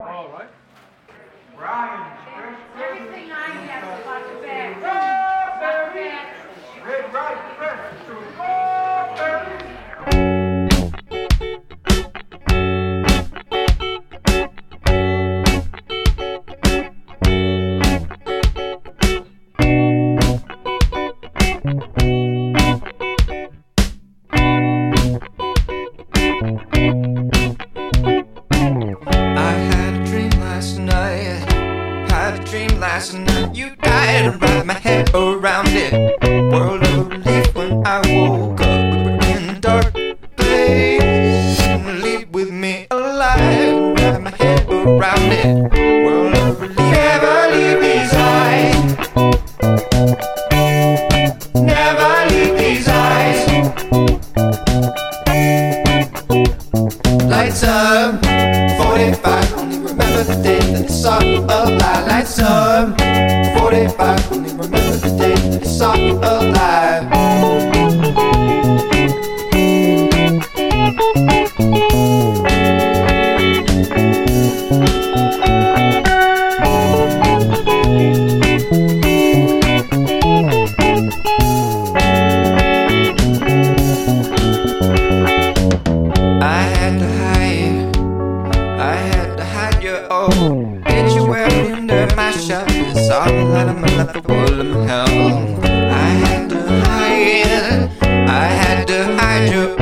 All right. Ryan, Everything I have is about the bag. Red right, press to go, baby. I last night. You died and wrapped my head around it. World of relief when I woke up. We were in a dark place. Leave with me alive. Wrap my head around it. World of relief. Never leave these eyes. Lights up, 45. Only remember the day that I saw alive. Lights up, 45. Only remember the day that I saw you alive. The light of my life, the of hell. I had to hide. I had to hide your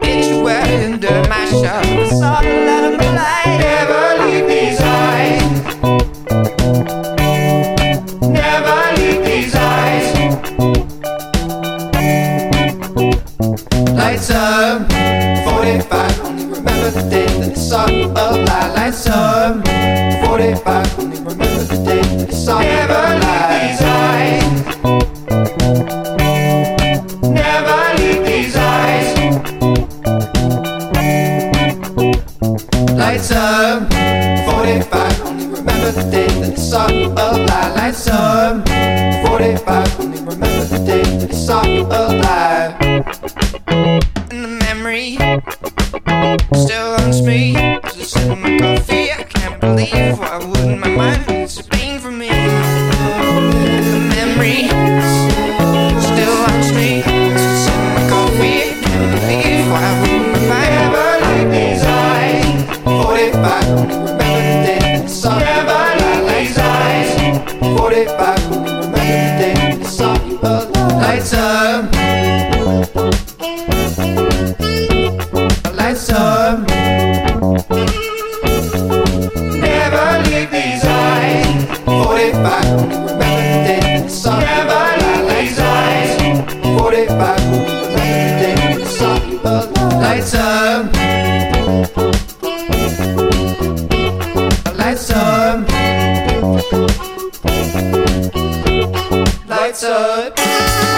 picture under my the light life. Never leave these eyes. Never leave these eyes. Lights up, 45. Only remember the day that I saw you alive. Lights up, 45. alive. And the memory still haunts me. As I sip my coffee, I can't believe I wouldn't my mind be a pain for me. The memory still haunts me. As I sip my coffee, I can't believe I wouldn't my mind ever like these eyes. 45, remember the day, the sun like these eyes. 45. Up. Lights up. Never leave these eyes. 45, only remember the day that I saw you. Never leave these eyes. 45, only remember the day that I saw. Lights up. Lights up. Lights up.